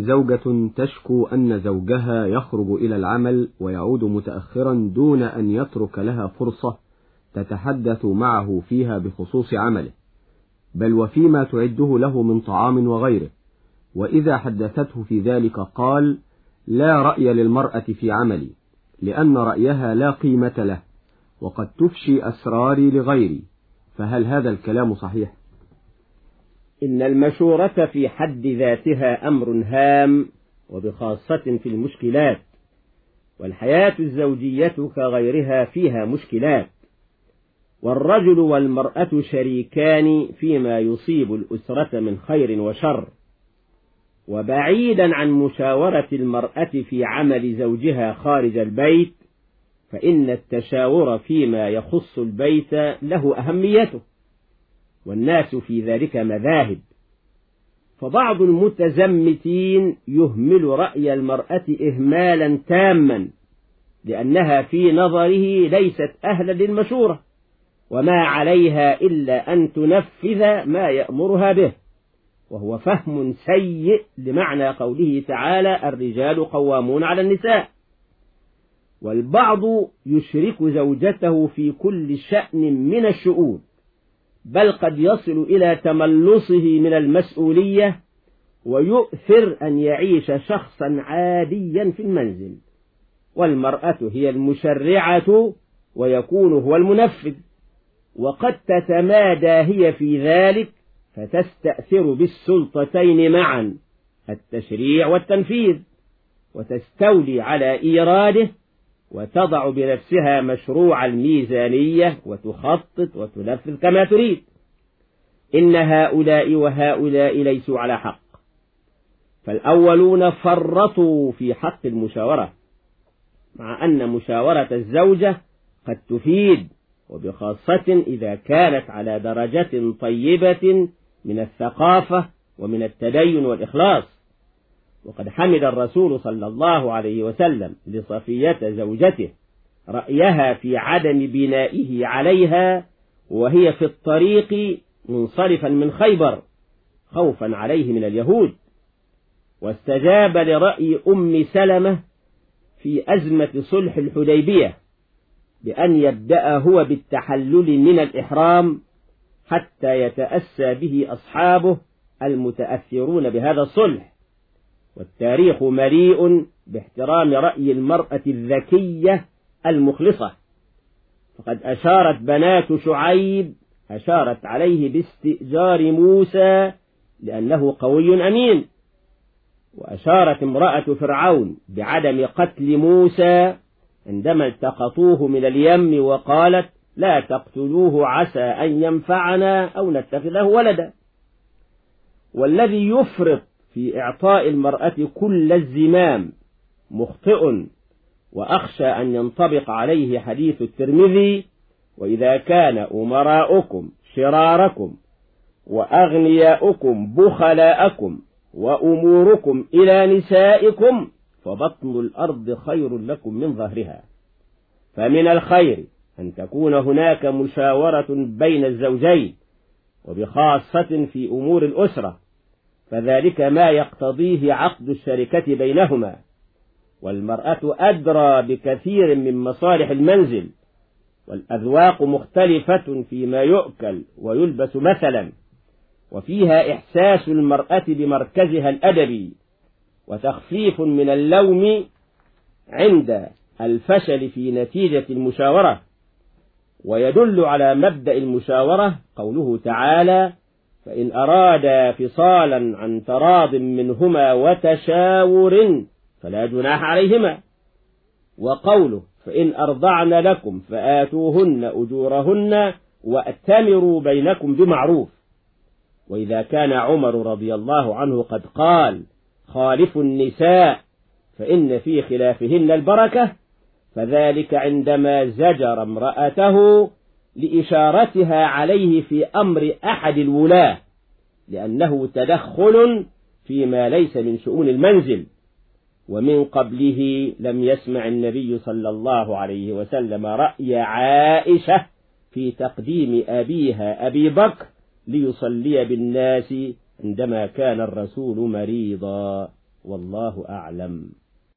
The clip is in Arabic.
زوجة تشكو أن زوجها يخرج إلى العمل ويعود متأخرا دون أن يترك لها فرصة تتحدث معه فيها بخصوص عمله بل وفيما تعده له من طعام وغيره وإذا حدثته في ذلك قال لا رأي للمرأة في عملي لأن رأيها لا قيمة له وقد تفشي أسراري لغيري فهل هذا الكلام صحيح؟ إن المشورة في حد ذاتها أمر هام وبخاصة في المشكلات والحياة الزوجية كغيرها فيها مشكلات والرجل والمرأة شريكان فيما يصيب الأسرة من خير وشر. وبعيدا عن مشاورة المرأة في عمل زوجها خارج البيت فإن التشاور فيما يخص البيت له أهميته. والناس في ذلك مذاهب. فبعض المتزمتين يهمل رأي المرأة إهمالا تاما لأنها في نظره ليست أهلا للمشورة وما عليها إلا أن تنفذ ما يأمرها به. وهو فهم سيء لمعنى قوله تعالى الرجال قوامون على النساء والبعض يشرك زوجته في كل شأن من الشؤون. بل قد يصل إلى تملصه من المسؤولية ويؤثر أن يعيش شخصا عاديا في المنزل. والمرأة هي المشرعة ويكون هو المنفذ. وقد تتمادى هي في ذلك فتستأثر بالسلطتين معا التشريع والتنفيذ وتستولي على إيراده وتضع بنفسها مشروع الميزانية وتخطط وتنفذ كما تريد. إن هؤلاء وهؤلاء ليسوا على حق. فالأولون فرطوا في حق المشاورة مع أن مشاورة الزوجة قد تفيد وبخاصة إذا كانت على درجة طيبة من الثقافة ومن التدين والإخلاص. وقد حمد الرسول صلى الله عليه وسلم لصفية زوجته رأيها في عدم بنائه عليها وهي في الطريق منصرفا من خيبر خوفا عليه من اليهود. واستجاب لرأي أم سلمة في أزمة صلح الحديبية بأن يبدأ هو بالتحلل من الإحرام حتى يتأسى به أصحابه المتأثرون بهذا الصلح. والتاريخ مليء باحترام رأي المرأة الذكية المخلصة. فقد أشارت بنات شعيب أشارت عليه باستئجار موسى لأنه قوي أمين. وأشارت امرأة فرعون بعدم قتل موسى عندما التقطوه من اليم وقالت لا تقتلوه عسى أن ينفعنا أو نتخذه ولدا. والذي يفرط في إعطاء المرأة كل الزمام مخطئ وأخشى أن ينطبق عليه حديث الترمذي وإذا كان أمراؤكم شراركم وأغنياؤكم بخلاءكم وأموركم إلى نسائكم فبطن الأرض خير لكم من ظهرها. فمن الخير أن تكون هناك مشاورة بين الزوجين وبخاصة في أمور الأسرة فذلك ما يقتضيه عقد الشركة بينهما. والمرأة أدرى بكثير من مصالح المنزل والأذواق مختلفة فيما يؤكل ويلبس مثلا وفيها إحساس المرأة بمركزها الأدبي وتخفيف من اللوم عند الفشل في نتيجة المشاورة. ويدل على مبدأ المشاورة قوله تعالى فإن أرادا فصالا عن تراض منهما وتشاور فلا جناح عليهما. وقوله فإن أرضعن لكم فآتوهن أجورهن وأتمروا بينكم بمعروف. وإذا كان عمر رضي الله عنه قد قال خالف النساء فإن في خلافهن البركة فذلك عندما زجر امرأته لإشارتها عليه في أمر أحد الولاة لأنه تدخل فيما ليس من شؤون المنزل ومن قبله لم يسمع النبي صلى الله عليه وسلم رأي عائشة في تقديم أبيها أبي بكر ليصلي بالناس عندما كان الرسول مريضا والله أعلم.